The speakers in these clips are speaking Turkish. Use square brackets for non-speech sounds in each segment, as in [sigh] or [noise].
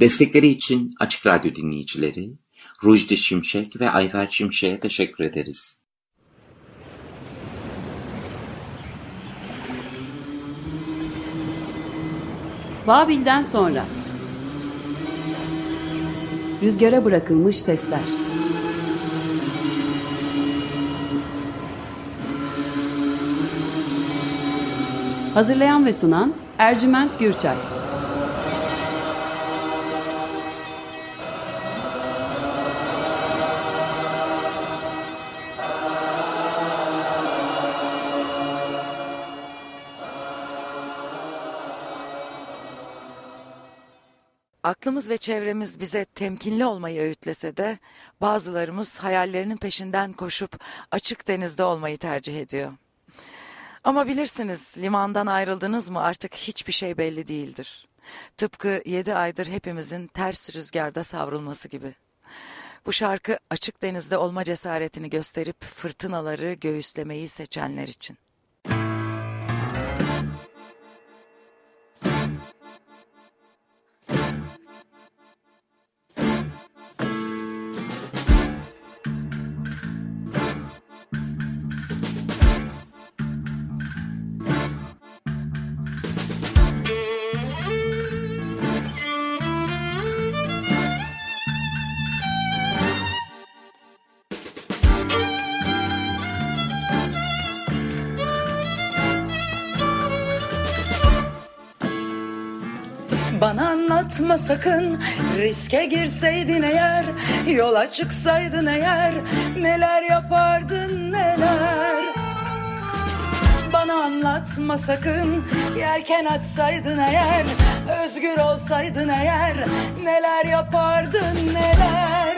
Destekleri için Açık Radyo dinleyicileri Rujdi Şimşek ve Ayfer Şimşek'e teşekkür ederiz. Babil'den sonra. Rüzgara bırakılmış sesler. Hazırlayan ve sunan Ercüment Gürçay Aklımız ve çevremiz bize temkinli olmayı öğütlese de bazılarımız hayallerinin peşinden koşup açık denizde olmayı tercih ediyor. Ama bilirsiniz limandan ayrıldınız mı artık hiçbir şey belli değildir. Tıpkı yedi aydır hepimizin ters rüzgarda savrulması gibi. Bu şarkı açık denizde olma cesaretini gösterip fırtınaları göğüslemeyi seçenler için. Bana anlatma sakın. Riske girseydin eğer Yola çıksaydın eğer neler yapardın neler. Bana anlatma sakın yelken açsaydın eğer Özgür olsaydın eğer neler yapardın neler.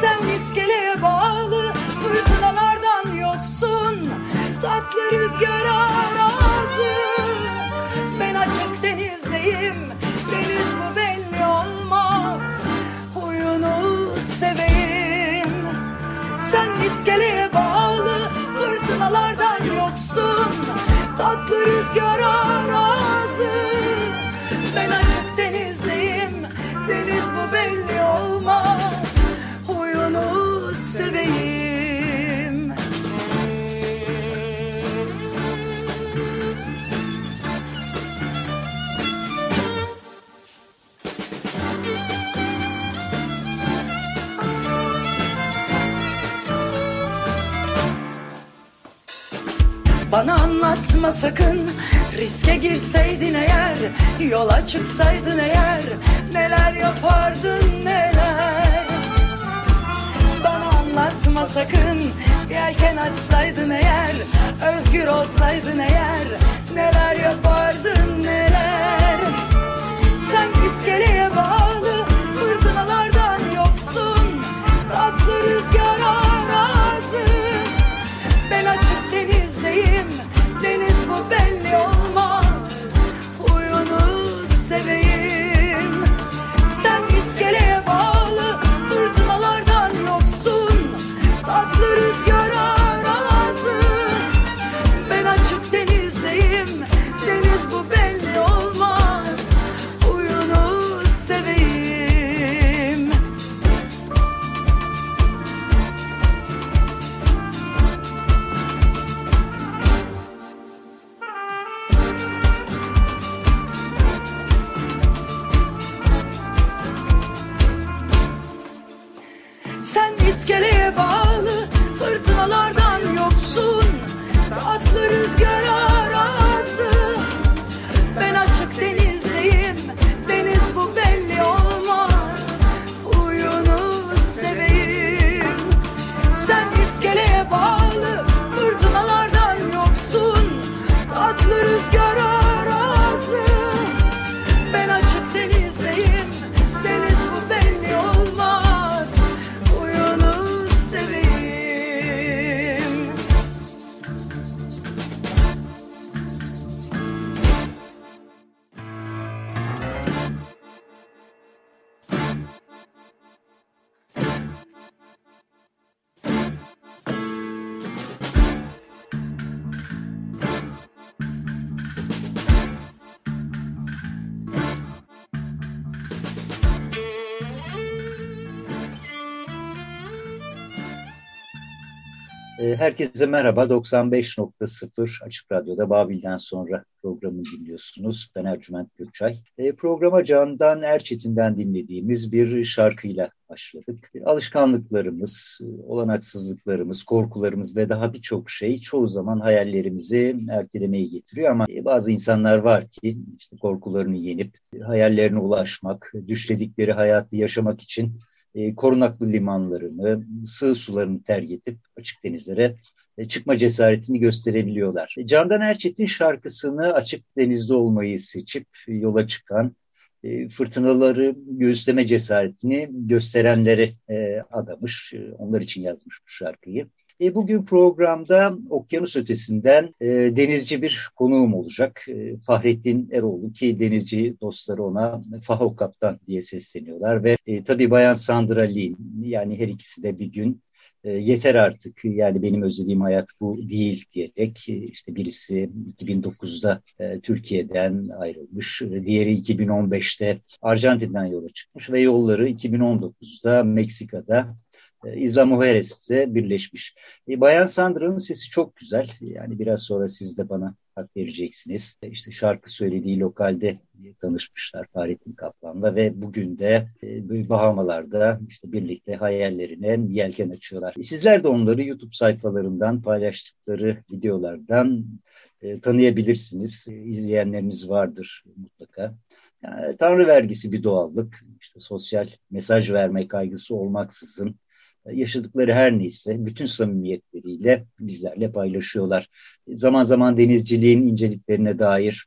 Sen iskeleye bağlı fırtınalardan yoksun. Tatlı rüzgara razı Ben açık denizdeyim Deniz bu belli olmaz. Huyunu seveyim. Sen iskeleye bağlı Fırtınalardan yoksun. Tatlı rüzgara razı Ben açık denizdeyim. Deniz bu belli olmaz Bana anlatma sakın. Riske girseydin eğer Yola çıksaydın eğer Neler yapardın neler? Bana anlatma sakın. Yelken açsaydın eğer Özgür olsaydın eğer Neler yapardın neler? Sen iskeleye bağlı seveyim herkese merhaba. 95.0 Açık Radyo'da Babil'den sonra programı dinliyorsunuz. Ben Ercüment Gürçay. E, programa Candan Erçetin'den dinlediğimiz bir şarkıyla başladık. Alışkanlıklarımız, olanaksızlıklarımız, korkularımız ve daha birçok şey çoğu zaman hayallerimizi ertelemeyi getiriyor ama bazı insanlar var ki işte korkularını yenip hayallerine ulaşmak, düşledikleri hayatı yaşamak için e, korunaklı limanlarını, sığ sularını terk edip açık denizlere e, çıkma cesaretini gösterebiliyorlar. E, Candan Erçetin şarkısını açık denizde olmayı seçip yola çıkan e, fırtınaları göğüsleme cesaretini gösterenlere adamış. Onlar için yazmış bu şarkıyı. E, bugün programda okyanus ötesinden e, denizci bir konuğum olacak. E, Fahrettin Eroğlu ki denizci dostları ona Faho Kaptan diye sesleniyorlar. Ve e, tabii Bayan Sandra Lin yani her ikisi de bir gün e, yeter artık yani benim özlediğim hayat bu değil diyerek e, işte birisi 2009'da e, Türkiye'den ayrılmış, diğeri 2015'te Arjantin'den yola çıkmış ve yolları 2019'da Meksika'da e, İzla Mujeres'te birleşmiş. E, Bayan Sandra'nın sesi çok güzel. Yani biraz sonra siz de bana hak vereceksiniz. E, işte şarkı söylediği lokalde tanışmışlar Fahrettin Kaplan'la ve bugün de e, Bahamalar'da işte birlikte hayallerine yelken açıyorlar. Sizler de onları YouTube sayfalarından paylaştıkları videolardan tanıyabilirsiniz. İzleyenleriniz vardır mutlaka. Yani, Tanrı vergisi bir doğallık, işte sosyal mesaj verme kaygısı olmaksızın yaşadıkları her neyse bütün samimiyetleriyle bizlerle paylaşıyorlar. Zaman zaman denizciliğin inceliklerine dair,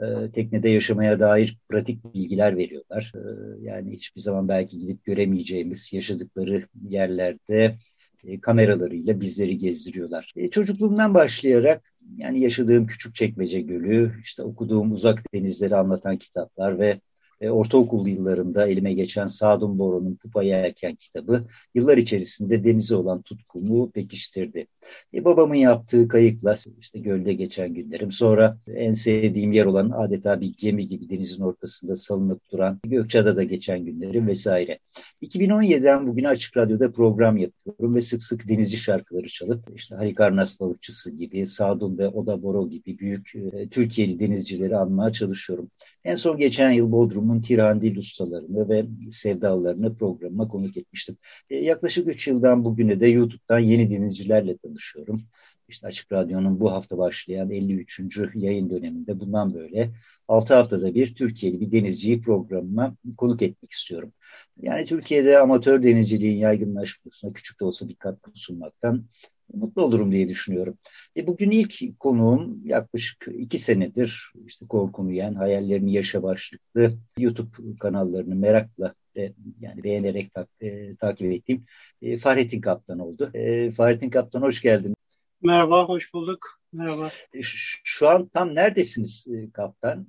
e, teknede yaşamaya dair pratik bilgiler veriyorlar. E, yani hiçbir zaman belki gidip göremeyeceğimiz yaşadıkları yerlerde e, kameralarıyla bizleri gezdiriyorlar. çocukluğumdan başlayarak yani yaşadığım küçük çekmece gölü, işte okuduğum uzak denizleri anlatan kitaplar ve e, ortaokul yıllarında elime geçen Sadun Boron'un Pupa Yelken kitabı yıllar içerisinde denize olan tutkumu pekiştirdi. E, babamın yaptığı kayıkla işte gölde geçen günlerim. Sonra en sevdiğim yer olan adeta bir gemi gibi denizin ortasında salınıp duran Gökçeada'da geçen günlerim vesaire. 2017'den bugüne Açık Radyo'da program yapıyorum ve sık sık denizci şarkıları çalıp işte Halikarnas balıkçısı gibi, Sadun ve Oda Boro gibi büyük e, Türkiye'li denizcileri anmaya çalışıyorum. En son geçen yıl Bodrum'un Tirandil ustalarını ve sevdalarını programıma konuk etmiştim. E, yaklaşık 3 yıldan bugüne de YouTube'dan yeni denizcilerle tanışıyorum. İşte Açık Radyo'nun bu hafta başlayan 53. yayın döneminde bundan böyle 6 haftada bir Türkiye'li bir denizciyi programıma konuk etmek istiyorum. Yani Türkiye'de amatör denizciliğin yaygınlaşmasına küçük de olsa bir katkı sunmaktan mutlu olurum diye düşünüyorum. E bugün ilk konuğum yaklaşık iki senedir işte korkunu yen, hayallerini yaşa başlıklı YouTube kanallarını merakla e, yani beğenerek tak, e, takip ettiğim e, Fahrettin Kaptan oldu. E, Fahrettin Kaptan hoş geldin. Merhaba, hoş bulduk. Merhaba. E, şu an tam neredesiniz e, Kaptan?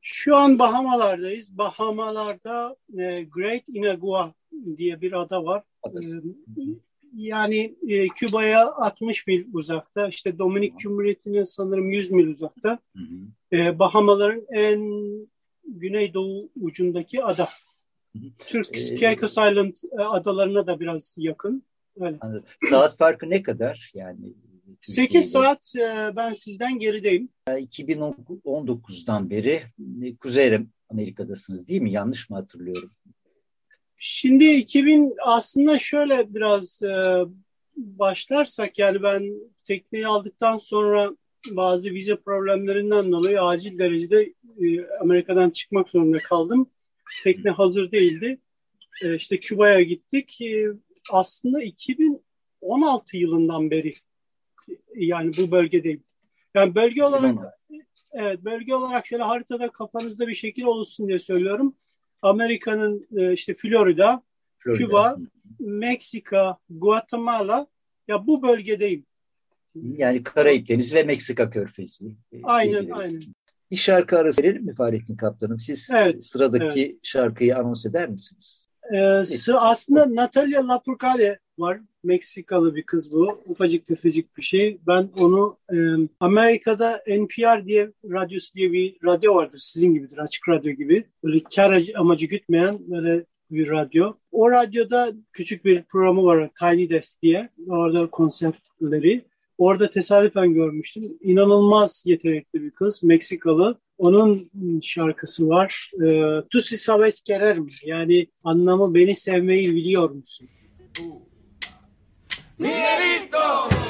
Şu an Bahamalardayız. Bahamalarda e, Great Inagua diye bir ada var. Adası. E, yani e, Küba'ya 60 mil uzakta, işte Dominik Cumhuriyeti'ne sanırım 100 mil uzakta. Hı hı. E, Bahamaların en güneydoğu ucundaki ada. Türk ee, Caicos Island e, adalarına da biraz yakın. Öyle. Saat farkı ne kadar yani? 8 saat e, ben sizden gerideyim. 2019'dan beri e, Kuzey Amerika'dasınız değil mi? Yanlış mı hatırlıyorum? Şimdi 2000 aslında şöyle biraz e, başlarsak yani ben tekneyi aldıktan sonra bazı vize problemlerinden dolayı acil derecede e, Amerika'dan çıkmak zorunda kaldım. Tekne hazır değildi. E, işte Küba'ya gittik. E, aslında 2016 yılından beri yani bu bölgedeyim. Yani bölge olarak evet bölge olarak şöyle haritada kafanızda bir şekil oluşsun diye söylüyorum. Amerika'nın e, işte Florida, Florida, Küba, Meksika, Guatemala ya bu bölgedeyim. Yani Karayip Denizi ve Meksika Körfezi. Aynen aynen. Bir şarkı arası verelim mi Fahrettin Kaptanım? Siz evet, sıradaki evet. şarkıyı anons eder misiniz? Ee, sı aslında Natalia Lafourcade var. Meksikalı bir kız bu. Ufacık tefecik bir şey. Ben onu e, Amerika'da NPR diye radyosu diye bir radyo vardır. Sizin gibidir. Açık radyo gibi. Böyle kar amacı gütmeyen böyle bir radyo. O radyoda küçük bir programı var Tiny Desk diye. Orada konserleri. Orada tesadüfen görmüştüm. İnanılmaz yetenekli bir kız. Meksikalı. Onun şarkısı var. Ee, e, tu si sabes mi? Yani anlamı beni sevmeyi biliyor musun? Miguelito!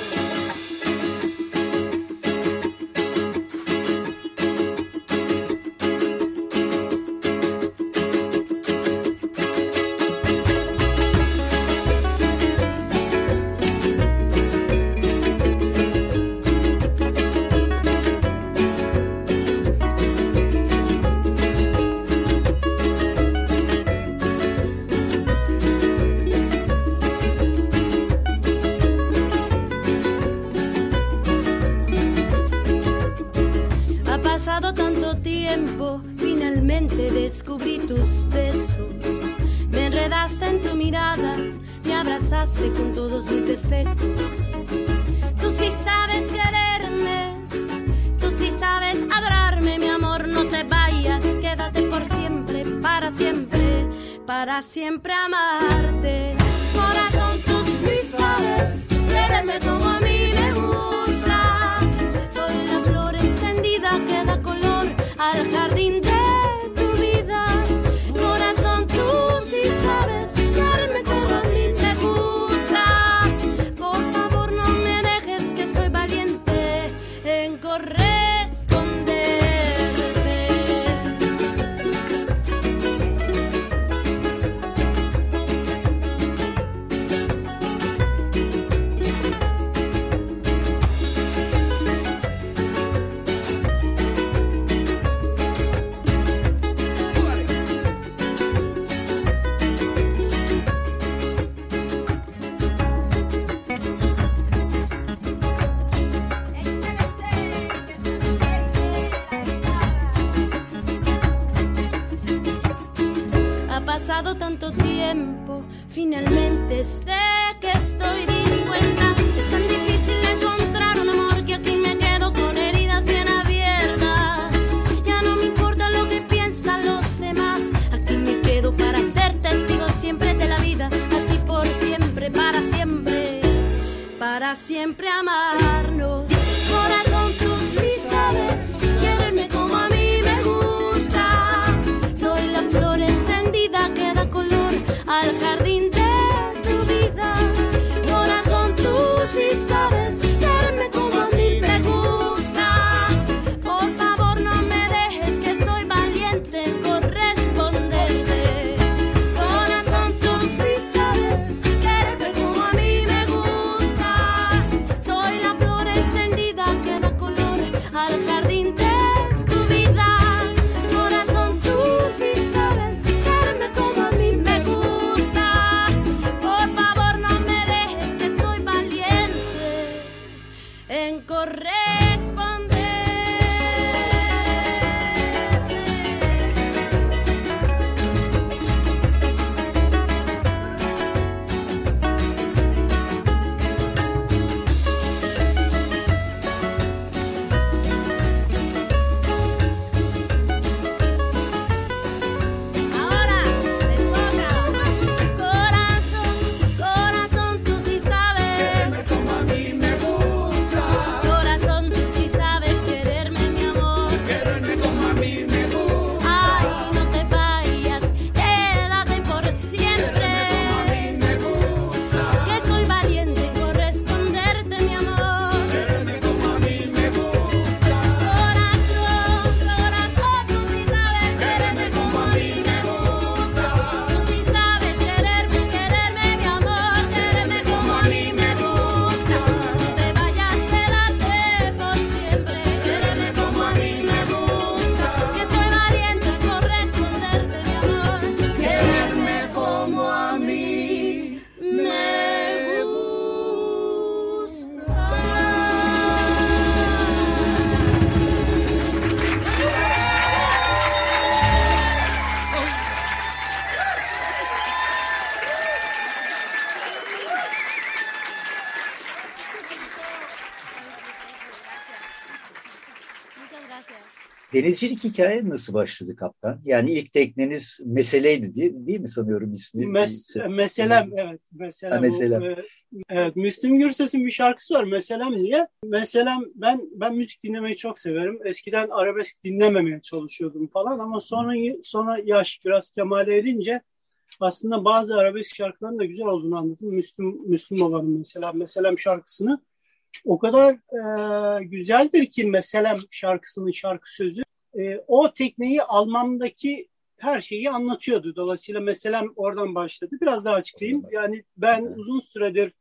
Denizcilik hikaye nasıl başladı kaptan? Yani ilk tekneniz meseleydi değil, değil mi sanıyorum ismi? Mes meselem evet. Meselem. Ha, meselem. O, e, evet. Müslüm Gürses'in bir şarkısı var Meselem diye. Meselem ben ben müzik dinlemeyi çok severim. Eskiden arabesk dinlememeye çalışıyordum falan ama sonra sonra yaş biraz kemale erince aslında bazı arabesk şarkıların da güzel olduğunu anladım. Müslüm Müslüm Baba'nın mesela Meselem şarkısını o kadar e, güzeldir ki Meselem şarkısının şarkı sözü. E, o tekneyi almamdaki her şeyi anlatıyordu. Dolayısıyla Meselem oradan başladı. Biraz daha açıklayayım. Yani ben uzun süredir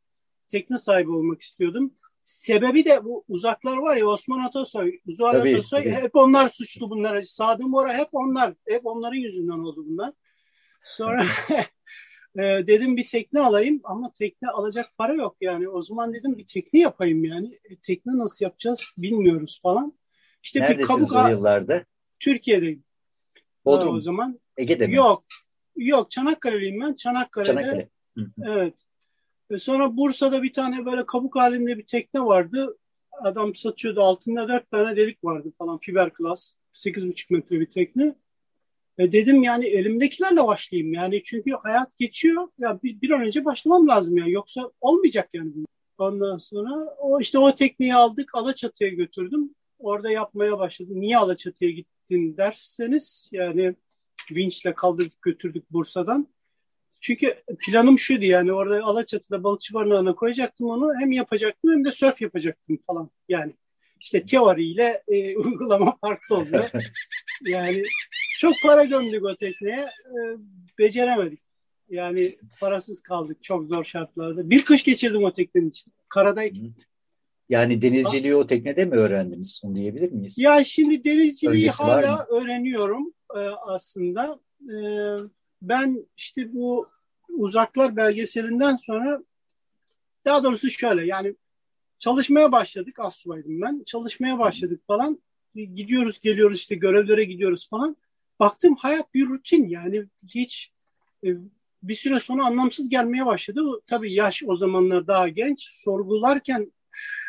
tekne sahibi olmak istiyordum. Sebebi de bu uzaklar var ya Osman Atasoy, Zuhal Tabii, Atasoy tabii. hep onlar suçlu bunlar. Sadım Bora hep onlar. Hep onların yüzünden oldu bunlar. Sonra [laughs] e, dedim bir tekne alayım ama tekne alacak para yok yani. O zaman dedim bir tekne yapayım yani. E, tekne nasıl yapacağız bilmiyoruz falan. İşte bir Neredesiniz kabuk o yıllarda? Türkiye'deyim. Bodrum, O zaman Ege'de mi? yok. Yok Çanakkale'liyim ben. Çanakkale'de. Çanakkale. Hı hı. Evet. E sonra Bursa'da bir tane böyle kabuk halinde bir tekne vardı. Adam satıyordu. Altında dört tane delik vardı falan. Fiberglass. 8,5 metre bir tekne. E dedim yani elimdekilerle başlayayım. Yani çünkü hayat geçiyor. Ya bir, bir an önce başlamam lazım yani. Yoksa olmayacak yani. Ondan sonra o işte o tekneyi aldık. Alaçatı'ya götürdüm. Orada yapmaya başladım. Niye Alaçatı'ya gittin derseniz yani vinçle kaldırdık götürdük Bursa'dan. Çünkü planım şuydu yani orada Alaçatı'da balıkçı barınağına koyacaktım onu. Hem yapacaktım hem de sörf yapacaktım falan. Yani işte teoriyle e, [laughs] uygulama farklı oluyor. [laughs] Yani çok para gömdük o tekneye. e, beceremedik. Yani parasız kaldık çok zor şartlarda. Bir kış geçirdim o teknenin için. Karadayken. Yani denizciliği o teknede mi öğrendiniz? Onu diyebilir miyiz? Ya şimdi denizciliği Öncesi hala öğreniyorum e, aslında. E, ben işte bu uzaklar belgeselinden sonra daha doğrusu şöyle yani çalışmaya başladık astsubaydım ben. Çalışmaya başladık falan. Gidiyoruz geliyoruz işte görevlere gidiyoruz falan. Baktım hayat bir rutin yani hiç e, bir süre sonra anlamsız gelmeye başladı. Tabii yaş o zamanlar daha genç. Sorgularken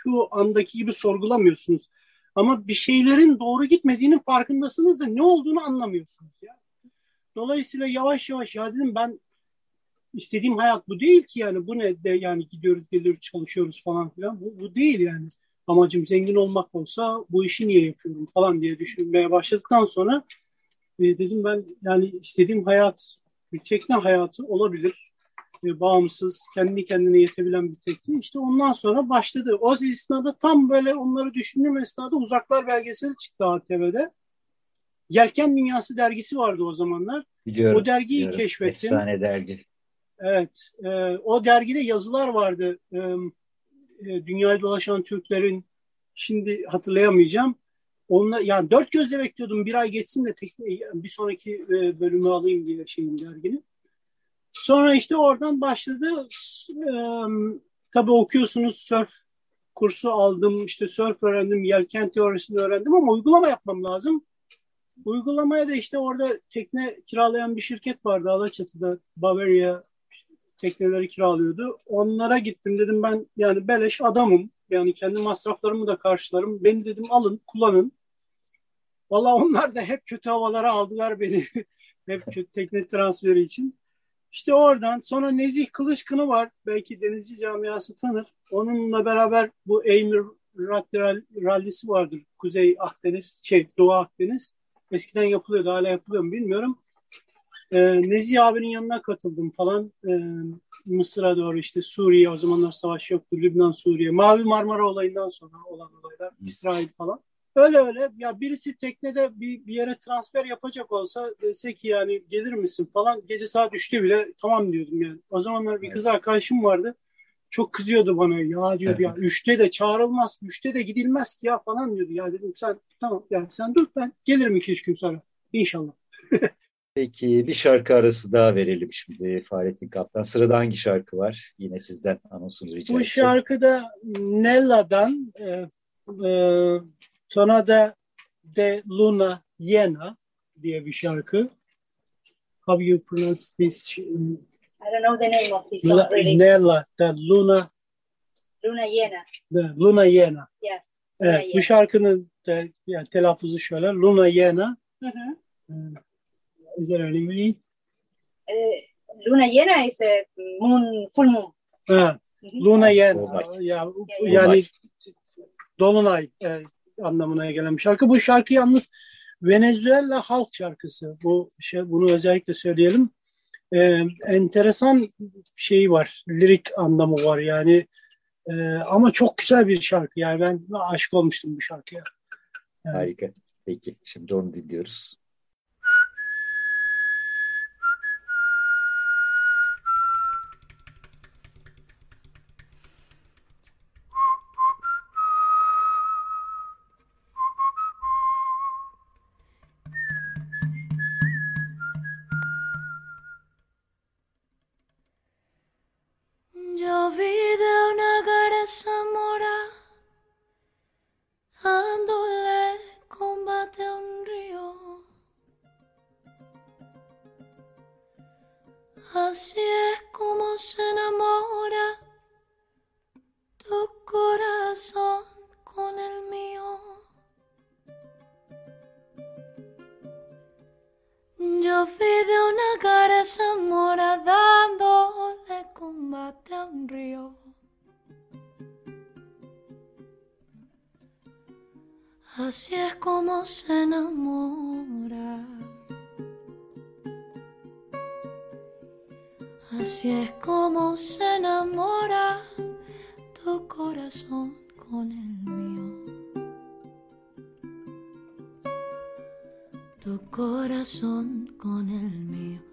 şu andaki gibi sorgulamıyorsunuz. Ama bir şeylerin doğru gitmediğinin farkındasınız da ne olduğunu anlamıyorsunuz. Ya. Dolayısıyla yavaş yavaş ya dedim ben istediğim hayat bu değil ki yani bu ne de yani gidiyoruz geliyoruz çalışıyoruz falan filan bu, bu değil yani. Amacım zengin olmak olsa bu işi niye yapıyorum falan diye düşünmeye başladıktan sonra e, dedim ben yani istediğim hayat bir tekne hayatı olabilir. E, bağımsız, kendi kendine yetebilen bir tekne. İşte ondan sonra başladı. O esnada tam böyle onları düşündüğüm esnada Uzaklar belgeseli çıktı ATV'de. Yelken Dünyası dergisi vardı o zamanlar. Biliyorum. O dergiyi biliyorum. keşfettim. Efsane dergi. Evet. E, o dergide yazılar vardı. E, e, dünyayı dolaşan Türklerin şimdi hatırlayamayacağım. Onlar, yani dört gözle bekliyordum bir ay geçsin de tekne, bir sonraki e, bölümü alayım diye şeyin dergini. Sonra işte oradan başladı. E, tabii okuyorsunuz surf kursu aldım, işte surf öğrendim, yelken teorisini öğrendim ama uygulama yapmam lazım. Uygulamaya da işte orada tekne kiralayan bir şirket vardı Alaçatı'da, Bavaria tekneleri kiralıyordu. Onlara gittim dedim ben yani beleş adamım. Yani kendi masraflarımı da karşılarım. Beni dedim alın, kullanın. Valla onlar da hep kötü havalara aldılar beni. [laughs] hep kötü tekne transferi için. İşte oradan sonra Nezih Kılıçkın'ı var. Belki denizci camiası tanır. Onunla beraber bu Eymir Rallisi vardır. Kuzey Akdeniz, şey Doğu Akdeniz. Eskiden yapılıyordu, hala yapılıyor mu bilmiyorum. Ee, Nezih abinin yanına katıldım falan. Ee, Mısır'a doğru işte Suriye o zamanlar savaş yoktu. Lübnan, Suriye. Mavi Marmara olayından sonra olan olaylar. İsrail falan. Öyle öyle ya birisi teknede bir, bir yere transfer yapacak olsa dese ki yani gelir misin falan gece saat 3'te bile tamam diyordum yani. O zamanlar bir kız arkadaşım vardı. Çok kızıyordu bana ya diyordu ya 3'te de çağrılmaz 3'te de gidilmez ki ya falan diyordu. Ya dedim sen tamam yani sen dur ben gelirim 2-3 gün sonra inşallah. [laughs] Peki bir şarkı arası daha verelim şimdi Fahrettin Kaptan. Sırada hangi şarkı var? Yine sizden anonsunu rica. Bu şarkıda Nella'dan e, e, Tonada de Luna Yena diye bir şarkı. How you pronounce this? I don't know the name of this song La, really. Nella de Luna Luna Llena. de Luna Yena. Yeah. Evet, bu şarkının de, yani telaffuzu şöyle. Luna Yena. Hı hı. Is that any meaning? Eh, luna llena is a moon, full moon. Ha. Luna Yena. Dolunay. Ya, Dolunay. yani Dolunay e, anlamına gelen bir şarkı. Bu şarkı yalnız Venezuela halk şarkısı. Bu şey, bunu özellikle söyleyelim. E, enteresan şeyi var. Lirik anlamı var yani. E, ama çok güzel bir şarkı. Yani ben aşık olmuştum bu şarkıya. Yani. Harika. Peki şimdi onu dinliyoruz. Yo vi de una garza mora dándole combate a un río. Así es como se enamora. Así es como se enamora tu corazón con el mío. Tu corazón con el mío.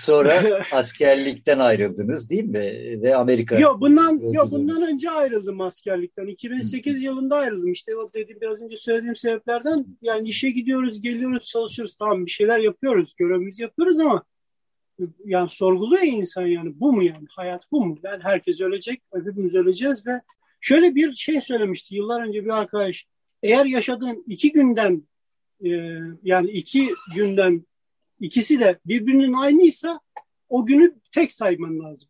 Sonra [laughs] askerlikten ayrıldınız değil mi? Ve Amerika. Yok bundan yok yolculuğunuz. bundan önce ayrıldım askerlikten. 2008 yılında ayrıldım. İşte o dediğim biraz önce söylediğim sebeplerden yani işe gidiyoruz, geliyoruz, çalışıyoruz. Tamam bir şeyler yapıyoruz, görevimizi yapıyoruz ama yani sorguluyor insan yani bu mu yani hayat bu mu? Yani herkes ölecek, hepimiz öleceğiz ve şöyle bir şey söylemişti yıllar önce bir arkadaş. Eğer yaşadığın iki günden e, yani iki günden ikisi de birbirinin aynıysa o günü tek sayman lazım.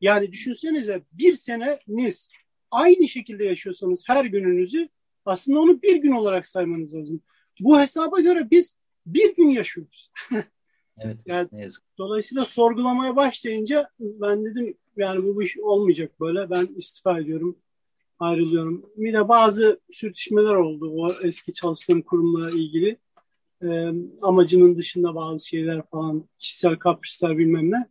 Yani düşünsenize bir seneniz aynı şekilde yaşıyorsanız her gününüzü aslında onu bir gün olarak saymanız lazım. Bu hesaba göre biz bir gün yaşıyoruz. [laughs] evet. yani, ne yazık. Dolayısıyla sorgulamaya başlayınca ben dedim yani bu iş olmayacak böyle. Ben istifa ediyorum, ayrılıyorum. Bir de bazı sürtüşmeler oldu o eski çalıştığım kurumla ilgili. Ee, amacının dışında bazı şeyler falan, kişisel kaprisler bilmem ne.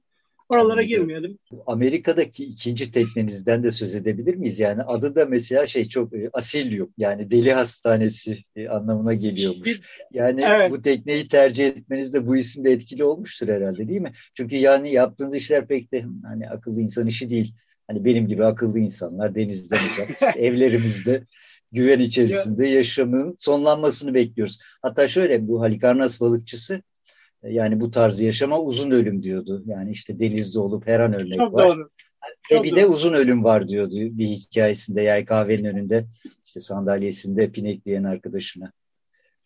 Oralara girmeyelim. Amerika'daki ikinci teknenizden de söz edebilir miyiz? Yani adı da mesela şey çok e, Asilium yani deli hastanesi e, anlamına geliyormuş. Yani evet. bu tekneyi tercih etmeniz de bu isimde etkili olmuştur herhalde değil mi? Çünkü yani yaptığınız işler pek de hani akıllı insan işi değil. Hani benim gibi akıllı insanlar denizden uzak, [laughs] evlerimizde güven içerisinde yaşamın sonlanmasını bekliyoruz. Hatta şöyle bu Halikarnas balıkçısı yani bu tarz yaşama uzun ölüm diyordu. Yani işte denizde olup her an ölmek Çok var. Doğru. E Çok bir doğru. de uzun ölüm var diyordu bir hikayesinde yay kahvenin önünde işte sandalyesinde pinekleyen arkadaşına.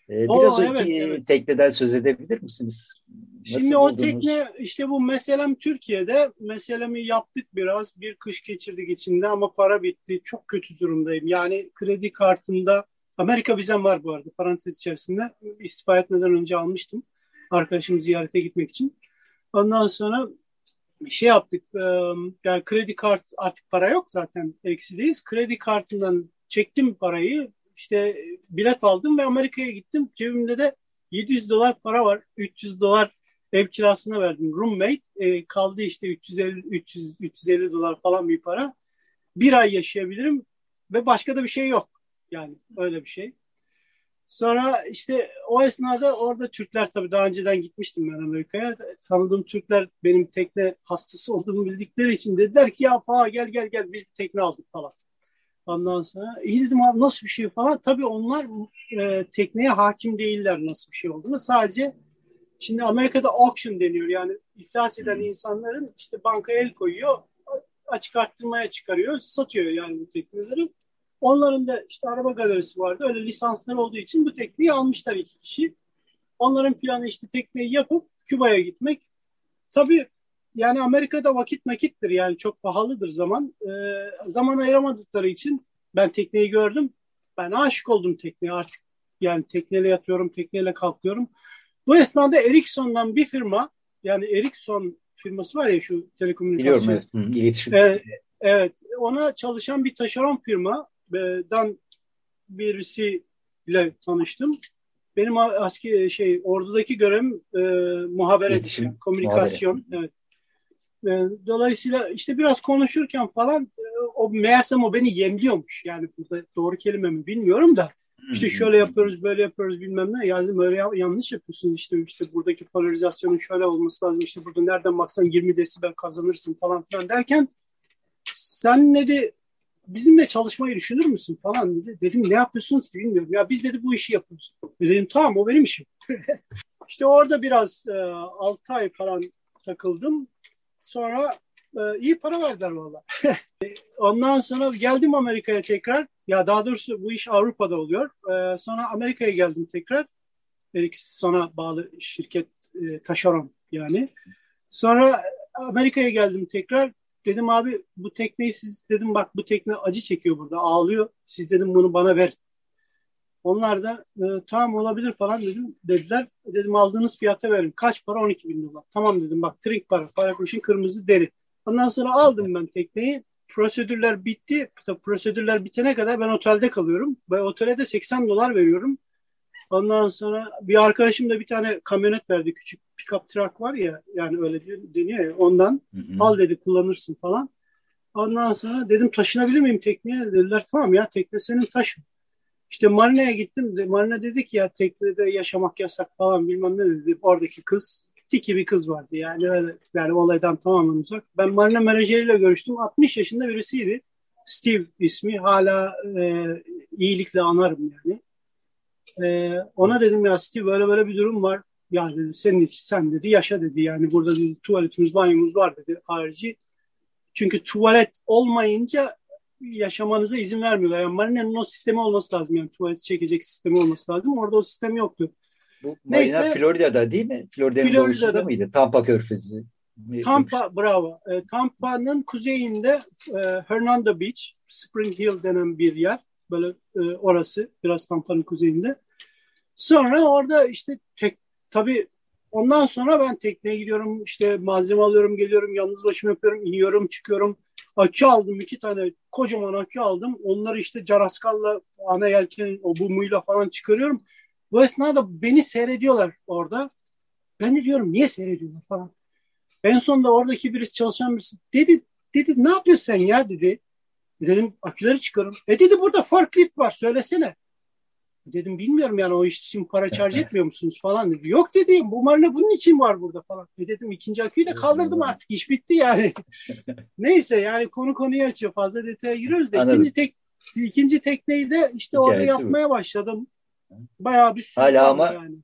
Ee, biraz Oo, o iki evet. tekneden söz edebilir misiniz? Nasıl Şimdi buldunuz? o tekne işte bu meselem Türkiye'de meselemi yaptık biraz bir kış geçirdik içinde ama para bitti çok kötü durumdayım yani kredi kartında Amerika vizem var bu arada parantez içerisinde istifa etmeden önce almıştım arkadaşımı ziyarete gitmek için. Ondan sonra şey yaptık. Yani kredi kart artık para yok zaten eksideyiz. Kredi kartından çektim parayı. İşte bilet aldım ve Amerika'ya gittim. Cebimde de 700 dolar para var. 300 dolar ev kirasına verdim. Roommate e, kaldı işte 350 300 350 dolar falan bir para. Bir ay yaşayabilirim ve başka da bir şey yok. Yani öyle bir şey. Sonra işte o esnada orada Türkler tabii daha önceden gitmiştim ben Amerika'ya. Tanıdığım Türkler benim tekne hastası olduğumu bildikleri için dediler ki ya falan gel gel gel biz bir tekne aldık falan. Ondan sonra iyi dedim abi nasıl bir şey falan. Tabii onlar e, tekneye hakim değiller nasıl bir şey olduğunu. Sadece şimdi Amerika'da auction deniyor. Yani iflas eden insanların işte bankaya el koyuyor açık arttırmaya çıkarıyor satıyor yani bu tekneleri. Onların da işte araba galerisi vardı. Öyle lisansları olduğu için bu tekneyi almışlar iki kişi. Onların planı işte tekneyi yapıp Küba'ya gitmek. Tabii yani Amerika'da vakit nakittir yani çok pahalıdır zaman. Ee, zaman ayıramadıkları için ben tekneyi gördüm. Ben aşık oldum tekneye artık. Yani tekneyle yatıyorum, tekneyle kalkıyorum. Bu esnada Ericsson'dan bir firma yani Ericsson firması var ya şu telekomünikasyon. Biliyorum evet. İletişim. Ee, evet. Ona çalışan bir taşeron firma dan birisiyle tanıştım. Benim aski şey ordudaki görevim e, muhabere, İletişim, komünikasyon. Muhabere. Evet. E, dolayısıyla işte biraz konuşurken falan e, o meğersem o beni yemliyormuş. Yani burada doğru kelime mi bilmiyorum da işte şöyle yapıyoruz, böyle yapıyoruz bilmem ne. Yani böyle yanlış yapıyorsun işte işte buradaki polarizasyonun şöyle olması lazım. İşte burada nereden baksan 20 desibel kazanırsın falan filan derken sen ne de bizimle çalışmayı düşünür müsün falan dedi. Dedim ne yapıyorsunuz ki bilmiyorum. Ya biz dedi bu işi yapıyoruz. E dedim tamam o benim işim. [laughs] İşte orada biraz e, 6 ay falan takıldım. Sonra e, iyi para verdiler valla. [laughs] Ondan sonra geldim Amerika'ya tekrar. Ya daha doğrusu bu iş Avrupa'da oluyor. E, sonra Amerika'ya geldim tekrar. Ericsson'a bağlı şirket e, taşeron yani. Sonra Amerika'ya geldim tekrar. Dedim abi bu tekneyi siz dedim bak bu tekne acı çekiyor burada ağlıyor. Siz dedim bunu bana ver. Onlar da e, tamam olabilir falan dedim. Dediler dedim aldığınız fiyata verin. Kaç para? 12 bin dolar. Tamam dedim bak trink para. Para kuşun kırmızı deri. Ondan sonra aldım ben tekneyi. Prosedürler bitti. Prosedürler bitene kadar ben otelde kalıyorum. Ve otele de 80 dolar veriyorum. Ondan sonra bir arkadaşım da bir tane kamyonet verdi. Küçük pick-up truck var ya yani öyle deniyor ya ondan. Hı hı. Al dedi kullanırsın falan. Ondan sonra dedim taşınabilir miyim tekneye? Dediler tamam ya tekne senin taşın. İşte marineye gittim. Marina dedi ki ya teknede yaşamak yasak falan bilmem ne dedi. Oradaki kız tiki bir kız vardı yani yani olaydan tamamen uzak. Ben marina menajeriyle görüştüm. 60 yaşında birisiydi. Steve ismi. Hala e, iyilikle anarım yani. E, ona dedim ya Steve böyle böyle bir durum var. Ya dedi senin için sen dedi yaşa dedi. Yani burada dedi, tuvaletimiz banyomuz var dedi harici. Çünkü tuvalet olmayınca yaşamanıza izin vermiyorlar. Yani marinenin o sistemi olması lazım. Yani tuvaleti çekecek sistemi olması lazım. Orada o sistem yoktu. Bu marina Neyse, Florida'da değil mi? Florida'nın Florida'da doğusunda mıydı? Tampa Körfezi. Tampa, bravo. E, Tampa'nın kuzeyinde e, Hernando Beach, Spring Hill denen bir yer. Böyle e, orası, biraz Tampa'nın kuzeyinde. Sonra orada işte tek, tabii ondan sonra ben tekneye gidiyorum, işte malzeme alıyorum, geliyorum, yalnız başıma yapıyorum, iniyorum, çıkıyorum. Akü aldım, iki tane kocaman akü aldım. Onları işte caraskalla, ana yelkenin o bumuyla falan çıkarıyorum. Bu esnada beni seyrediyorlar orada. Ben de diyorum niye seyrediyorlar falan. En sonunda oradaki birisi çalışan birisi dedi dedi ne yapıyorsun sen ya dedi. Dedim aküleri çıkarım. E dedi burada forklift var söylesene. Dedim bilmiyorum yani o iş için para charge etmiyor musunuz falan dedi. Yok dedim bu marina bunun için var burada falan. E dedim ikinci aküyü de kaldırdım artık iş bitti yani. [laughs] Neyse yani konu konuyu açıyor fazla detaya giriyoruz da Anladım. ikinci tek ikinci tekneyi de işte orada Hikayesi bu. yapmaya başladım. Bayağı bir süre Hala ama yani.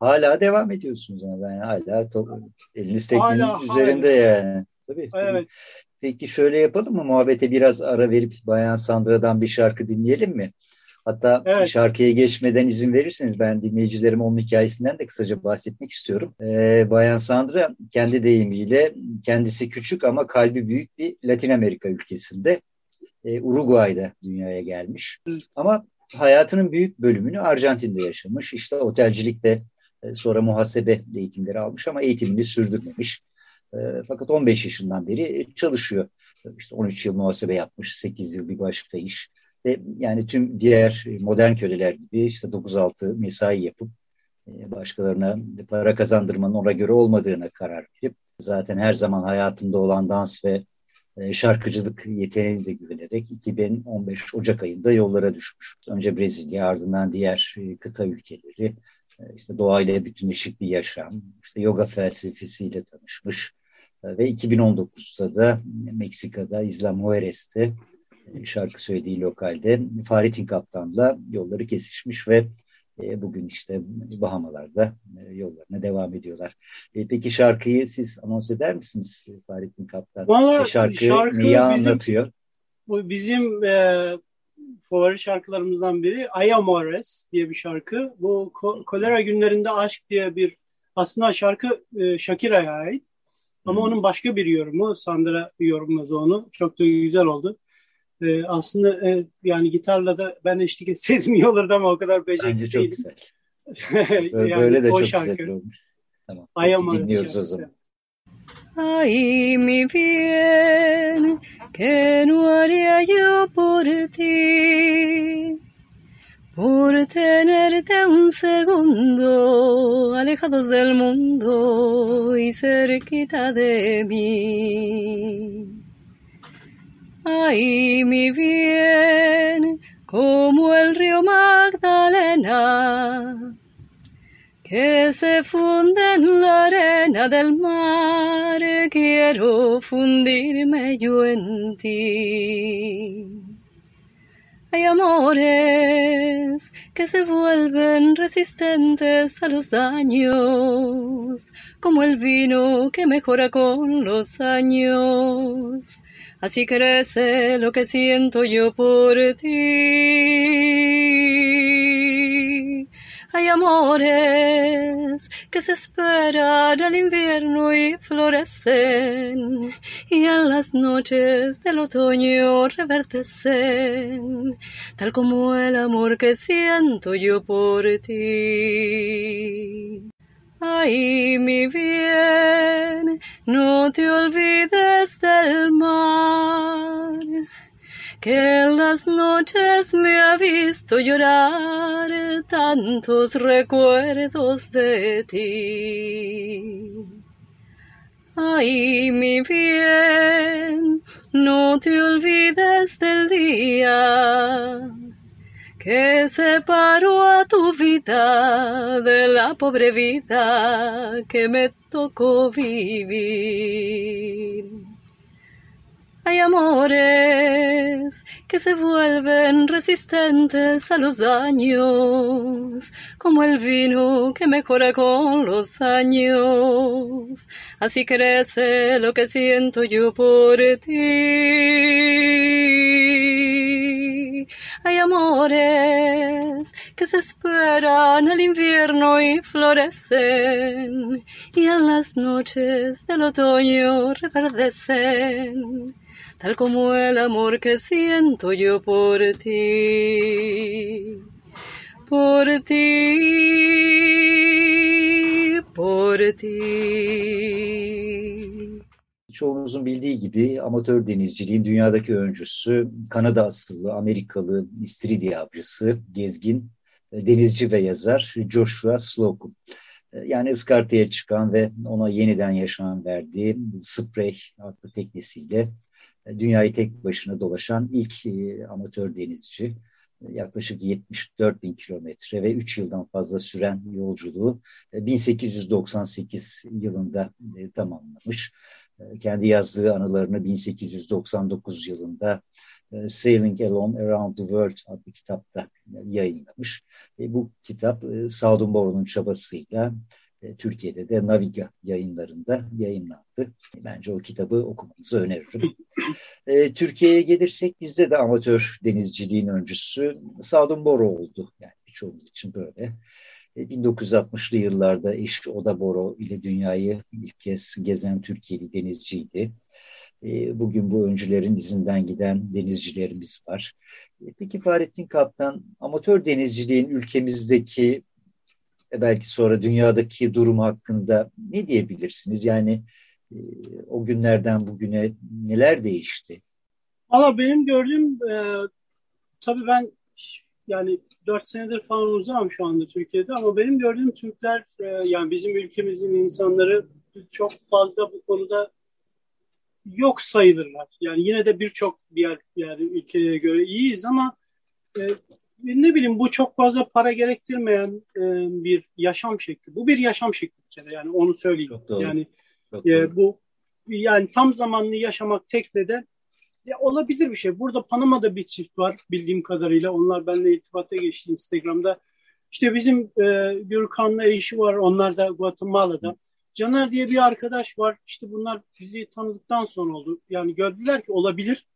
Hala devam ediyorsunuz ama ben hala eliniz teknenin Hala, üzerinde yani. Tabii, tabii. Evet. Peki şöyle yapalım mı? Muhabbete biraz ara verip Bayan Sandra'dan bir şarkı dinleyelim mi? Hatta Evet. şarkıya geçmeden izin verirseniz ben dinleyicilerime onun hikayesinden de kısaca bahsetmek istiyorum. Ee, Bayan Sandra kendi deyimiyle kendisi küçük ama kalbi büyük bir Latin Amerika ülkesinde e, Uruguay'da dünyaya gelmiş. Ama hayatının büyük bölümünü Arjantin'de yaşamış. İşte otelcilikte e, sonra muhasebe eğitimleri almış ama eğitimini sürdürmemiş. E, fakat 15 yaşından beri çalışıyor. İşte 13 yıl muhasebe yapmış, 8 yıl bir başka iş. Ve yani tüm diğer modern köleler gibi işte 9-6 mesai yapıp e, başkalarına para kazandırmanın ona göre olmadığına karar verip zaten her zaman hayatında olan dans ve e, şarkıcılık yeteneğine de güvenerek 2015 Ocak ayında yollara düşmüş. Önce Brezilya ardından diğer e, kıta ülkeleri e, işte doğayla bütünleşik bir yaşam, işte yoga felsefesiyle tanışmış E, ve 2019'da da Meksika'da Isla Mujeres'te e, şarkı söylediği lokalde Fahrettin Kaptan'la yolları kesişmiş ve e, bugün işte Bahamalar'da e, yollarına devam ediyorlar. E, Peki şarkıyı siz anons eder misiniz Fahrettin Kaptan? Valla E, Şarkı, şarkı neyi bizim- anlatıyor? Bu bizim e, favori şarkılarımızdan biri Ay Amores diye bir şarkı. Bu ko- kolera günlerinde aşk diye bir aslında şarkı e, Shakira'ya ait. Ama Hı. onun başka bir yorumu. Sandra yorumladı onu. Çok da güzel oldu. E, aslında e, yani gitarla da ben eşlik etseydim iyi olurdu ama o kadar Bence becerikli çok değilim. güzel. [laughs] Böyle, Yani böyle de o çok şarkı. güzel olmuş. Tamam. Ay Peki, Amores dinliyoruz o şarkısı. zaman. Ay mi bien, que no haría yo por ti, por tenerte un segundo alejados del mundo y cerquita de mí. Ay mi bien, como el río Magdalena, que se funde en la arena del mar, quiero fundirme yo en ti. Hay amores que se vuelven resistentes a los daños, como el vino que mejora con los años. Así crece lo que siento yo por ti. Hay amores que se esperan al invierno y florecen, y en las noches del otoño reverdecen, tal como el amor que siento yo por ti. Ay, mi bien, no te olvides del mar que en las noches me ha visto llorar tantos recuerdos de ti. Ay, mi bien, no te olvides del día que separó a tu vida de la pobre vida que me tocó vivir. Hay amores que se vuelven resistentes a los daños, como el vino que mejora con los años. Así crece lo que siento yo por ti. Hay amores que se esperan al invierno y florecen y en las noches del otoño reverdecen, tal como el amor que siento yo por ti, por ti, por ti. Çoğunuzun bildiği gibi amatör denizciliğin dünyadaki öncüsü Kanada asıllı Amerikalı istiridye avcısı, gezgin, e, denizci ve yazar Joshua Slocum. E, yani ıskartaya çıkan ve ona yeniden yaşam verdiği Spray adlı teknesiyle e, dünyayı tek başına dolaşan ilk amatör denizci yaklaşık 74 bin kilometre ve 3 yıldan fazla süren yolculuğu 1898 yılında tamamlamış. E, kendi yazdığı anılarını 1899 yılında e, Sailing Alone Around the World adlı kitapta yayınlamış. E, bu kitap Sadun Boru'nun çabasıyla Türkiye'de de Naviga yayınlarında yayınlandı. Bence o kitabı okumanızı öneririm. Türkiye'ye gelirsek bizde de amatör denizciliğin öncüsü Sadun Boru oldu. Yani birçoğumuz için böyle. 1960'lı yıllarda eş Oda Boro ile dünyayı ilk kez gezen Türkiye'li denizciydi. E, bugün bu öncülerin izinden giden denizcilerimiz var. E, peki Fahrettin Kaptan, amatör denizciliğin ülkemizdeki e, belki sonra dünyadaki durumu hakkında ne diyebilirsiniz? Yani o günlerden bugüne neler değişti? Valla benim gördüğüm e, tabii ben yani 4 senedir falan uzağım şu anda Türkiye'de ama benim gördüğüm Türkler e, yani bizim ülkemizin insanları çok fazla bu konuda yok sayılırlar. Yani yine de birçok diğer yani ülkeye göre iyiyiz ama e, ne bileyim bu çok fazla para gerektirmeyen e, bir yaşam şekli. Bu bir yaşam şekli bir kere yani onu söyleyeyim. Çok doğru. Yani çok e, bu yani tam zamanlı yaşamak teknede ya olabilir bir şey. Burada Panama'da bir çift var bildiğim kadarıyla. Onlar benimle irtibata geçti Instagram'da. İşte bizim e, Gürkan'la eşi var. Onlar da Guatemala'da. Caner diye bir arkadaş var. İşte bunlar bizi tanıdıktan sonra oldu. Yani gördüler ki olabilir.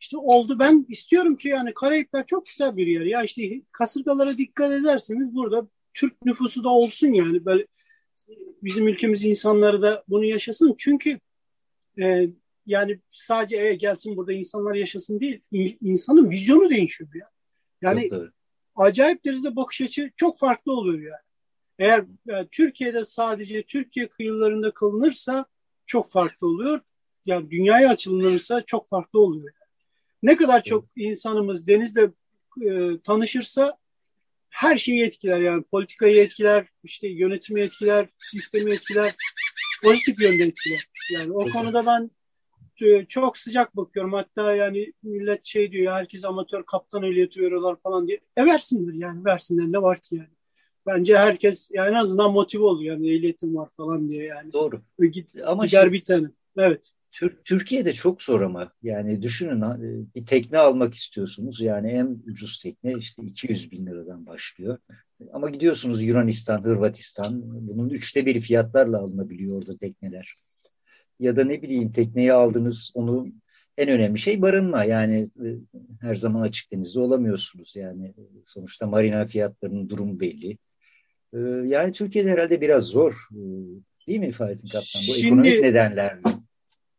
İşte oldu. Ben istiyorum ki yani Karayipler çok güzel bir yer. Ya işte kasırgalara dikkat ederseniz burada Türk nüfusu da olsun yani. Böyle bizim ülkemiz insanları da bunu yaşasın. Çünkü e, yani sadece e, gelsin burada insanlar yaşasın değil. insanın vizyonu değişiyor ya. Yani acayip derecede bakış açı çok farklı oluyor yani. Eğer yani e, Türkiye'de sadece Türkiye kıyılarında kalınırsa çok farklı oluyor. Yani dünyaya açılınırsa çok farklı oluyor. Ne kadar çok insanımız denizle e, tanışırsa her şeyi etkiler yani politikayı etkiler, işte yönetimi etkiler, sistemi etkiler, pozitif yönde etkiler. Yani o konuda ben çok sıcak bakıyorum. Hatta yani millet şey diyor herkes amatör kaptan ehliyeti veriyorlar falan diye. E versinler yani versinler ne var ki yani. Bence herkes yani en azından motive oluyor yani ehliyetim var falan diye yani. Doğru. Git, ama gider şey, bir tane. Evet. Türkiye'de çok zor ama yani düşünün e, bir tekne almak istiyorsunuz yani en ucuz tekne işte 200 bin liradan başlıyor. Ama gidiyorsunuz Yunanistan, Hırvatistan bunun üçte bir fiyatlarla alınabiliyor orada tekneler ya da ne bileyim tekneyi aldınız onu en önemli şey barınma. Yani e, her zaman açık denizde olamıyorsunuz. Yani e, sonuçta marina fiyatlarının durumu belli. E, yani Türkiye'de herhalde biraz zor. Değil mi Fahrettin Kaptan? Bu Şimdi, ekonomik nedenlerle.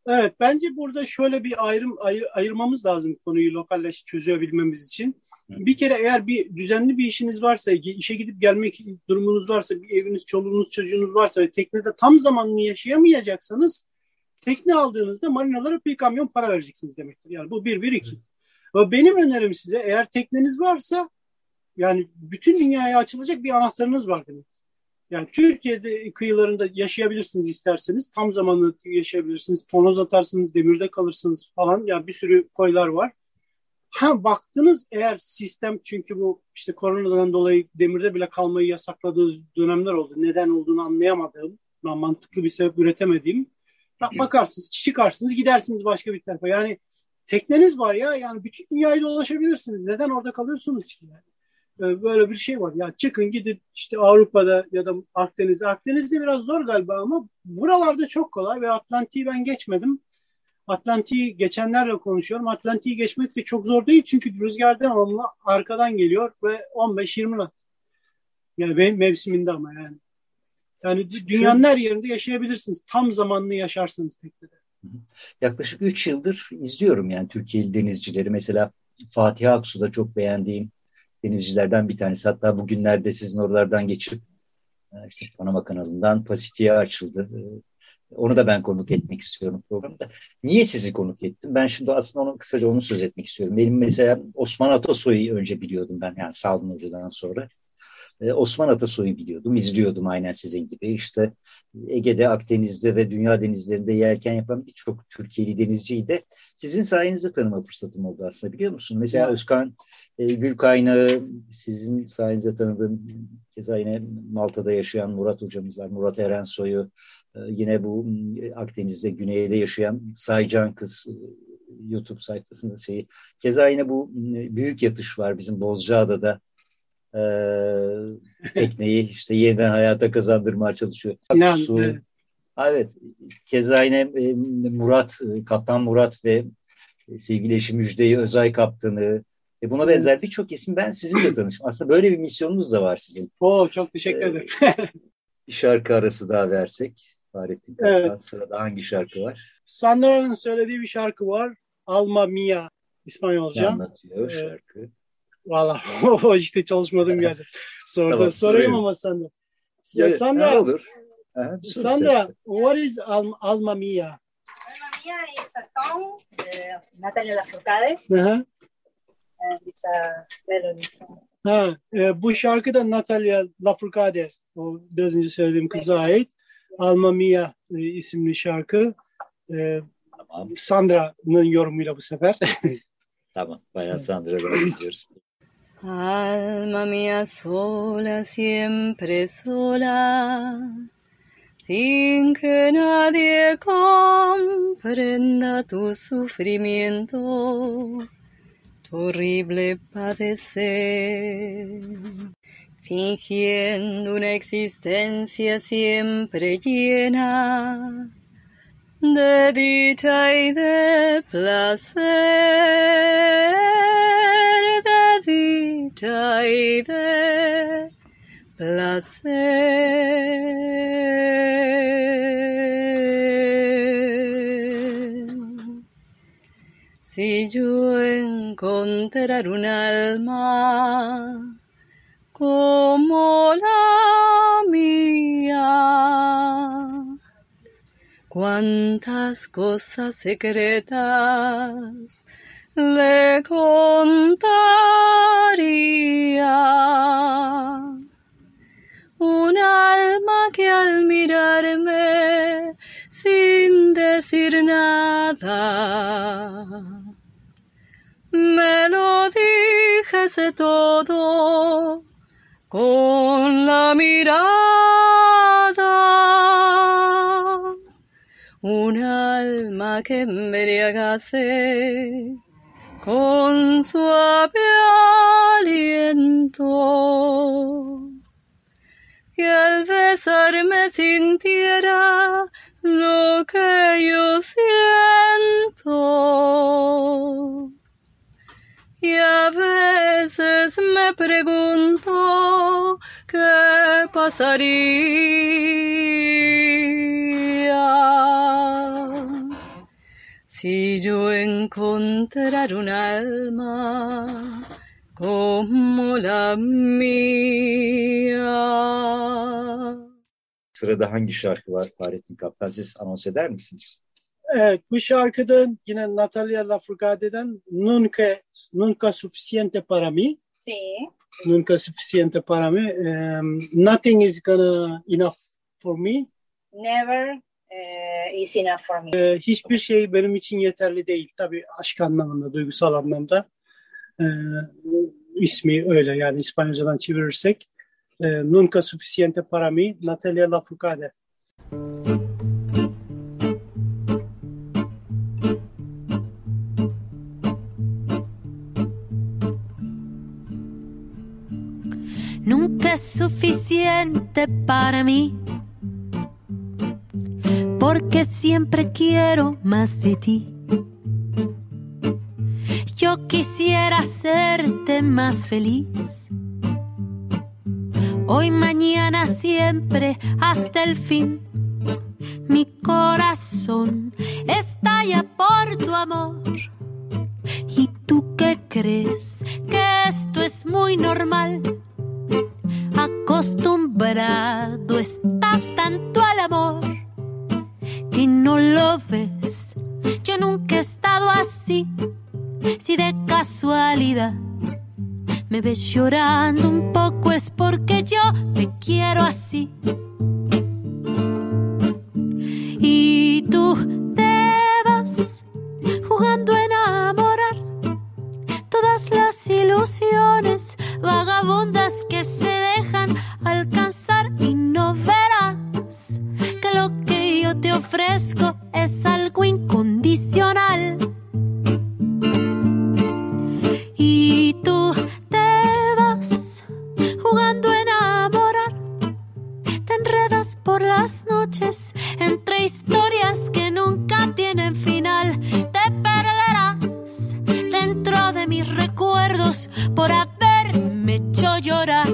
Evet bence burada şöyle bir ayrım ayır, ayırmamız lazım konuyu lokalleş çözebilmemiz için. Bir kere eğer bir düzenli bir işiniz varsa, işe gidip gelmek durumunuz varsa, bir eviniz, çoluğunuz, çocuğunuz varsa ve teknede tam zamanlı yaşayamayacaksanız tekne aldığınızda marinalara bir kamyon para vereceksiniz demektir. Yani bu bir, bir, iki. Ve benim önerim size eğer tekneniz varsa yani bütün dünyaya açılacak bir anahtarınız var demek. Yani Türkiye'de kıyılarında yaşayabilirsiniz isterseniz. Tam zamanlı yaşayabilirsiniz. Tonoz atarsınız, demirde kalırsınız falan. Yani bir sürü koylar var. Ha baktınız eğer sistem çünkü bu işte koronadan dolayı demirde bile kalmayı yasakladığı dönemler oldu. Neden olduğunu anlayamadığım, mantıklı bir sebep üretemediğim bakarsınız, çıkarsınız, gidersiniz başka bir tarafa. Yani tekneniz var ya, yani bütün dünyayı dolaşabilirsiniz. Neden orada kalıyorsunuz ki? Yani? Ee, böyle bir şey var. Ya çıkın gidin işte Avrupa'da ya da Akdeniz'de. Akdeniz'de biraz zor galiba ama buralarda çok kolay ve Atlantik'i ben geçmedim. Atlantik'i geçenlerle konuşuyorum. Atlantik'i geçmek de çok zor değil çünkü rüzgar devamlı arkadan geliyor ve 15-20 knot. Yani benim mevsiminde ama yani. Yani dünyanın her yerinde yaşayabilirsiniz. Tam zamanlı yaşarsanız teknede. Yaklaşık 3 yıldır izliyorum yani Türkiye'li denizcileri. Mesela Fatih Aksu da çok beğendiğim denizcilerden bir tanesi. Hatta bugünlerde sizin oralardan geçip e, işte Panama kanalından Pasifik'e açıldı. E, onu da ben konuk etmek istiyorum programda. Niye sizi konuk ettim? Ben şimdi aslında onu kısaca onu söz etmek istiyorum. Benim mesela Osman Atasoy'u önce biliyordum ben yani Salman Hoca'dan sonra. Ee, Osman Atasoy'u biliyordum, izliyordum aynen sizin gibi. İşte Ege'de, Akdeniz'de ve dünya denizlerinde yelken yapan birçok Türkiye'li denizciyi de sizin sayenizde tanıma fırsatım oldu aslında biliyor musun? Mesela. Özkan e, Gülkaynağı sizin sayenizde tanıdığım keza yine Malta'da yaşayan Murat hocamız var. Murat Erensoy'u e, yine bu Akdeniz'de, güneyde yaşayan Saycan Kız e, YouTube sayfasında şeyi. Keza yine bu büyük yatış var bizim Bozcaada'da e, tekneyi işte yeniden hayata kazandırmaya çalışıyor. Su, evet. evet. Keza yine e, Murat, e, Kaptan Murat ve e, sevgili eşi Müjde'yi Özay Kaptanı ve buna benzer evet. birçok isim ben sizinle tanıştım. Aslında böyle bir misyonunuz da var sizin. Oo, çok teşekkür ederim. [laughs] bir şarkı arası daha versek. Fahrettin Kaptan evet. sırada hangi şarkı var? Sandra'nın söylediği bir şarkı var. Alma Mia İspanyolca. Ne anlatıyor ee, şarkı? Valla [laughs] işte çalışmadığım yerde. Sonra tamam, sorayım ama sen de. Ya, Sandra, ne olur. Aha, Sandra, what is Al Alma Mia? Alma Mia is a song de Natalia Lafourcade. Aha. It's a melody song. Ha, e, bu şarkı da Natalia Lafourcade, o biraz önce söylediğim kıza ait. Alma Mia e, isimli şarkı. E, tamam. Sandra'nın yorumuyla bu sefer. [laughs] tamam, bayağı Sandra'dan [laughs] gidiyoruz. Alma mía sola, siempre sola, sin que nadie comprenda tu sufrimiento, tu horrible padecer, fingiendo una existencia siempre llena de dicha y de placer dicha y de placer. Si yo encontrar un alma como la mía, cuántas cosas secretas le contaría un alma que al mirarme sin decir nada me lo dijese todo con la mirada. Un alma que embriagase con suave aliento, que al besarme sintiera lo que yo siento. Y a veces me pregunto qué pasaría Si yo encontrar un alma como la mía. Sırada hangi şarkı var Fahrettin Kaptan? Siz anons eder misiniz? Evet, bu şarkıda yine Natalia Lafourcade'den Nunca, Nunca Suficiente Para Mi. Sí. Nunca Suficiente Para Mi. Um, nothing is gonna enough for me. Never is enough for me. Hiçbir şey benim için yeterli değil. Tabii aşk anlamında, duygusal anlamda. E, ismi öyle yani İspanyolcadan çevirirsek. E, Nunca suficiente para mí, Natalia Lafourcade. Nunca es suficiente para mí porque siempre quiero más de ti. Yo quisiera hacerte más feliz. Hoy, mañana, siempre, hasta el fin. Mi corazón estalla por tu amor. ¿Y tú qué crees? Que esto es muy normal. Acostumbrado estás tanto al amor no lo ves. Yo nunca he estado así si de casualidad me ves llorando un poco es porque yo te quiero así. Y tú te vas jugando a enamorar todas las ilusiones vagabundas que se dejan alcanzar y no verás que lo te ofrezco es algo incondicional. entre historias que nunca tienen final. Te perderás dentro de mis recuerdos por haberme hecho llorar.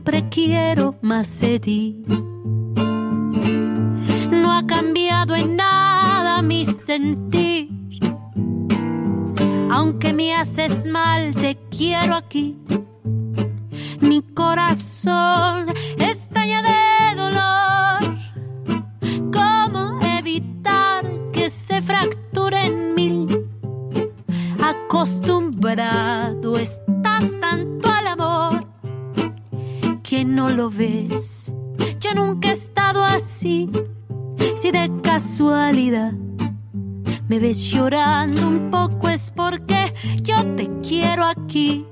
Siempre quiero más de ti. No ha cambiado en nada mi sentir aunque me haces mal, te quiero aquí. Mi corazón estalla de dolor. ¿Cómo evitar que se fracture en mil? Acostumbrado no lo ves. Yo nunca he estado así, si de casualidad me ves llorando un poco es porque yo te quiero aquí.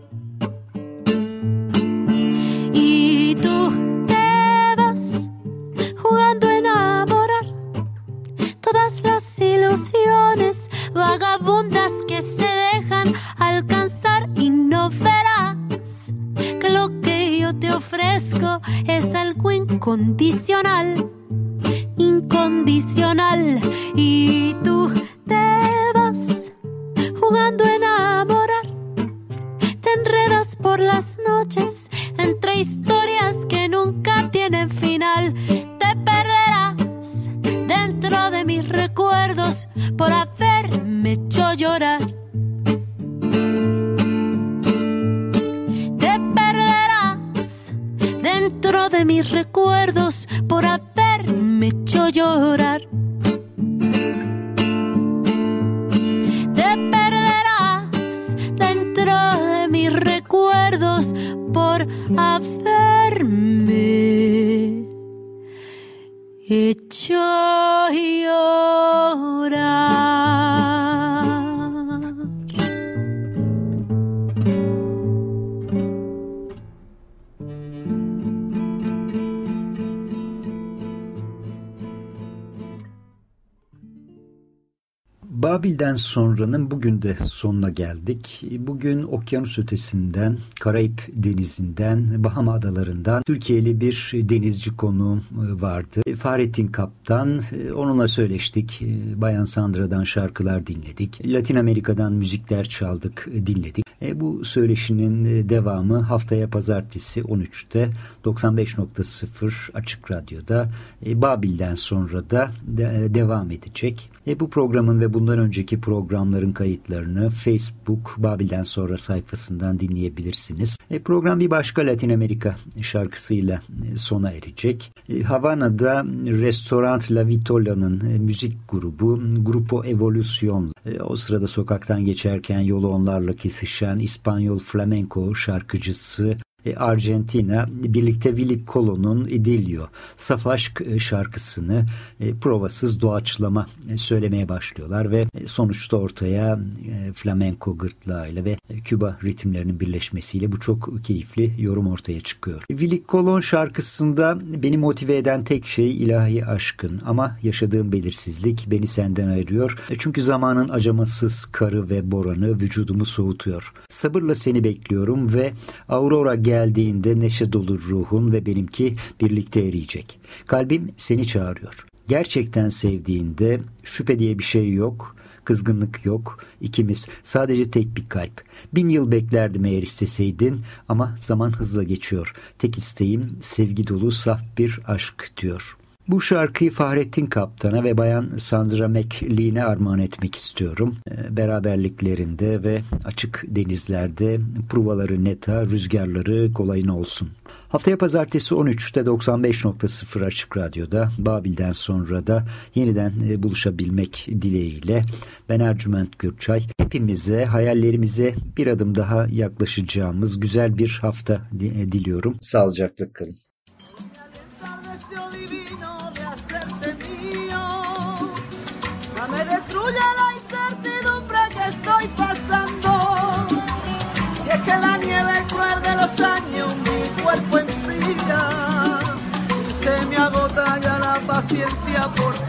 Y tú te vas jugando a enamorar todas las ilusiones vagabundas que se dejan alcanzar y no verás que lo que es algo incondicional incondicional y tú te vas jugando a enamorar. Te enredas por las noches entre historias que nunca tienen final. Te perderás dentro de mis recuerdos por haberme hecho llorar. Dentro de mis recuerdos por haberme hecho llorar. te perderás dentro de mis recuerdos por haberme hecho llorar. Babil'den sonranın bugün de sonuna geldik. Bugün okyanus ötesinden, Karayip denizinden, Bahama adalarından Türkiye'li bir denizci konuğum e, vardı. Fahrettin Kaptan, e, onunla söyleştik. E, Bayan Sandra'dan şarkılar dinledik. Latin Amerika'dan müzikler çaldık, dinledik. Bu söyleşinin devamı haftaya pazartesi 13'te 95.0 Açık Radyo'da Babil'den sonra da devam edecek. Bu programın ve bunun bundan önceki programların kayıtlarını Facebook Babil'den sonra sayfasından dinleyebilirsiniz. E, program bir başka Latin Amerika şarkısıyla e, sona erecek. E, Havana'da Restaurant La Vitola'nın e, müzik grubu Grupo Evolucion e, o sırada sokaktan geçerken yolu onlarla kesişen İspanyol flamenco şarkıcısı e, Argentina birlikte Willy Colon'un Idilio Saf Aşk e, şarkısını e, provasız doğaçlama söylemeye başlıyorlar ve sonuçta ortaya flamenco gırtlağıyla ve Küba ritimlerinin birleşmesiyle bu çok keyifli yorum ortaya çıkıyor. Willy Colon şarkısında beni motive eden tek şey ilahi aşkın ama yaşadığım belirsizlik beni senden ayırıyor. Çünkü zamanın acımasız karı ve boranı vücudumu soğutuyor. Sabırla seni bekliyorum ve Aurora geldiğinde neşe dolu ruhun ve benimki birlikte eriyecek. Kalbim seni çağırıyor. Gerçekten sevdiğinde şüphe diye bir şey yok, kızgınlık yok. İkimiz sadece tek bir kalp. Bin yıl beklerdim eğer isteseydin ama zaman hızla geçiyor. Tek isteğim sevgi dolu saf bir aşk diyor.'' Bu şarkıyı Fahrettin Kaptan'a ve Bayan Sandra McLean'e armağan etmek istiyorum. Ee, beraberliklerinde ve açık denizlerde provaları neta, rüzgarları kolayına olsun. Haftaya pazartesi 13'te 95.0 Açık Radyo'da Babil'den sonra da yeniden e, buluşabilmek dileğiyle ben Ercüment Gürçay. Hepimize hayallerimize bir adım daha yaklaşacağımız güzel bir hafta e, diliyorum. Sağlıcakla kalın. tuya la incertidumbre que estoy pasando. Y es que la nieve cruel de los años mi cuerpo enfría. Y se me agota ya la paciencia por ti.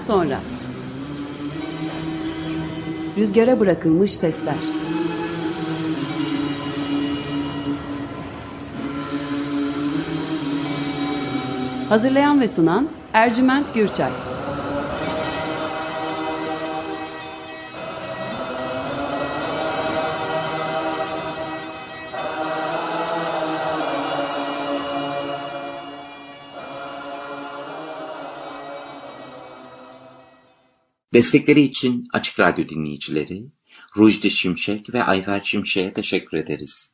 Sonra. Rüzgara bırakılmış sesler. Hazırlayan ve sunan Ercüment Gürçay Destekleri için Açık Radyo dinleyicileri Rujdi Şimşek ve Ayfer Şimşek'e teşekkür ederiz.